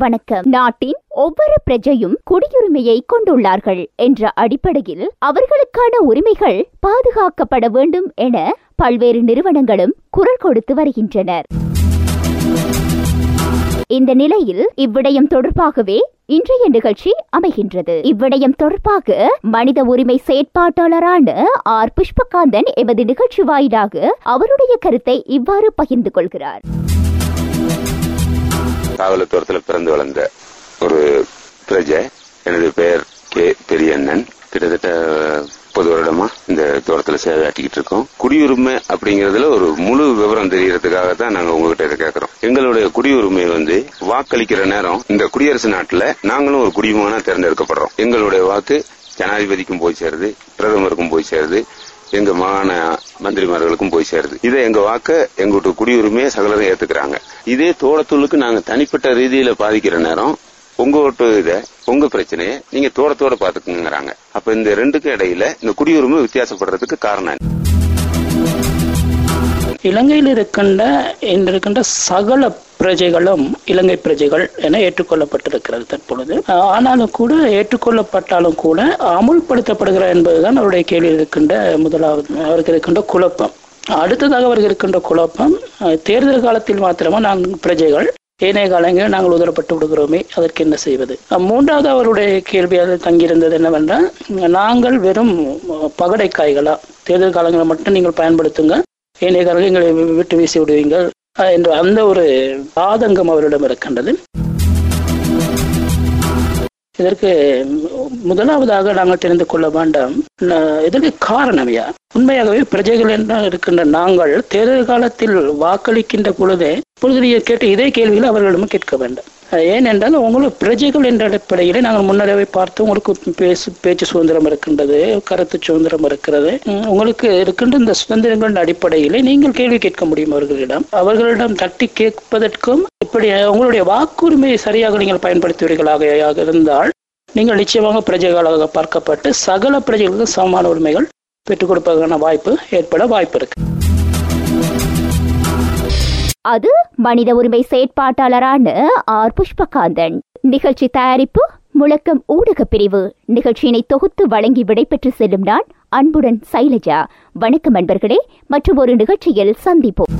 வணக்கம். நாட்டின் ஒவ்வொரு பிரஜையும் குடியுரிமையை கொண்டுள்ளார்கள் என்ற அடிப்படையில் அவர்களுக்கான உரிமைகள் பாதுகாக்கப்பட வேண்டும் என பல்வேறு நிறுவனங்களும் குரல் கொடுத்து வருகின்றனர். இந்த நிலையில் இவ்விடயம் தொடர்பாகவே இன்றைய நிகழ்ச்சி அமைகின்றது. இவ்விடயம் தொடர்பாக மனித உரிமை செயற்பாட்டாளரான ஆர். புஷ்பகாந்தன் எமது நிகழ்ச்சி வாயிலாக அவருடைய கருத்தை இவ்வாறு பகிர்ந்து கொள்கிறார். காவலத்தோரத்தில் பிறந்து வளர்ந்த ஒரு பிரஜை. எனது பெயர் கே பெரியண்ணன். கிட்டத்தட்ட முப்பது வருடமா இந்த தோட்டத்தில் சேவையாட்டிக்கிட்டு இருக்கோம். குடியுரிமை அப்படிங்கறதுல ஒரு முழு விவரம் தெரியறதுக்காக தான் நாங்க உங்ககிட்ட இதை கேட்கறோம் எங்களுடைய குடியுரிமை வந்து வாக்களிக்கிற நேரம் இந்த குடியரசு நாட்டுல நாங்களும் ஒரு குடிமகனா தேர்ந்தெடுக்கப்படுறோம். எங்களுடைய வாக்கு ஜனாதிபதிக்கும் போய் சேருது பிரதமருக்கும் போய் சேருது எங்க மாகாண மந்திரிமார்களுக்கும் போய் சேருது. இதை எங்க வாக்க எங்கூட்டு குடியுரிமையை சகலரும் ஏத்துக்கிறாங்க. இதே தோட்டத்தூளுக்கு நாங்க தனிப்பட்ட ரீதியில பாதிக்கிற நேரம் உங்க ஓட்டு இத உங்க பிரச்சனையை நீங்க தோட்டத்தோட பாத்துக்குங்கிறாங்க. அப்ப இந்த ரெண்டுக்கும் இடையில இந்த குடியுரிமை வித்தியாசப்படுறதுக்கு காரணம் என்ன? இலங்கையில் இருக்கின்ற இருக்கின்ற சகல பிரஜைகளும் இலங்கை பிரஜைகள் என ஏற்றுக்கொள்ளப்பட்டிருக்கிறது தற்பொழுது. ஆனாலும் கூட ஏற்றுக்கொள்ளப்பட்டாலும் கூட அமுல்படுத்தப்படுகிறார் என்பதுதான் அவருடைய கேள்வி இருக்கின்ற முதலாவது அவருக்கு இருக்கின்ற குழப்பம். அடுத்ததாக அவருக்கு இருக்கின்ற குழப்பம் தேர்தல் காலத்தில் மாத்திரமா நாங்கள் பிரஜைகள் ஏனைய காலங்களில் நாங்கள் உதரப்பட்டு விடுகிறோமே அதற்கு என்ன செய்வது? மூன்றாவது அவருடைய கேள்வியாக தங்கியிருந்தது என்னவென்றால் நாங்கள் வெறும் அஹ், பகடைக்காய்களா? தேர்தல் காலங்களை மட்டும் நீங்கள் பயன்படுத்துங்க ஏனைய காலங்களில் எங்களை விட்டு வீசி விடுவீங்கள் அஹ், என்ற அந்த ஒரு ஆதங்கம் அவரிடம் இருக்கின்றது. இதற்கு முதலாவதாக நாங்கள் தெரிந்து கொள்ள வேண்டாம் இதற்கு காரணம் யா? உண்மையாகவே பிரஜைகள் என்ன இருக்கின்ற நாங்கள் தேர்தல் காலத்தில் வாக்களிக்கின்ற பொழுதே பொழுது கேட்டு இதே கேள்வியில் அவர்களிடம் கேட்க வேண்டும். ஏனென்றால் உங்களுக்கு பிரஜைகள் என்ற அடிப்படையில் நாங்கள் முன்னரவே பார்த்து உங்களுக்கு பேசு பேச்சு சுதந்திரம் இருக்கின்றது கருத்து சுதந்திரம் இருக்கிறது. உங்களுக்கு இருக்கின்ற இந்த சுதந்திரங்களின் அடிப்படையில் நீங்கள் கேள்வி கேட்க முடியும் அவர்களிடம். அவர்களிடம் தட்டி கேட்பதற்கும் இப்படி உங்களுடைய வாக்குரிமையை சரியாக நீங்கள் பயன்படுத்துவீர்களாக இருந்தால் நீங்கள் நிச்சயமாக பிரஜைகளாக பார்க்கப்பட்டு சகல பிரஜைகளுக்கு சமமான உரிமைகள் பெற்றுக் கொடுப்பதற்கான வாய்ப்பு ஏற்பட வாய்ப்பு இருக்கு. அது மனித உரிமை செயற்பாட்டாளரான ஆர். புஷ்பகாந்தன். நிகழ்ச்சி தயாரிப்பு முழக்கம் ஊடக பிரிவு. நிகழ்ச்சியினை தொகுத்து வழங்கி விடைபெற்று செல்லும் நான் அன்புடன் சைலஜா. வணக்கம் அன்பர்களே மற்றும் ஒரு நிகழ்ச்சியில் சந்திப்போம்.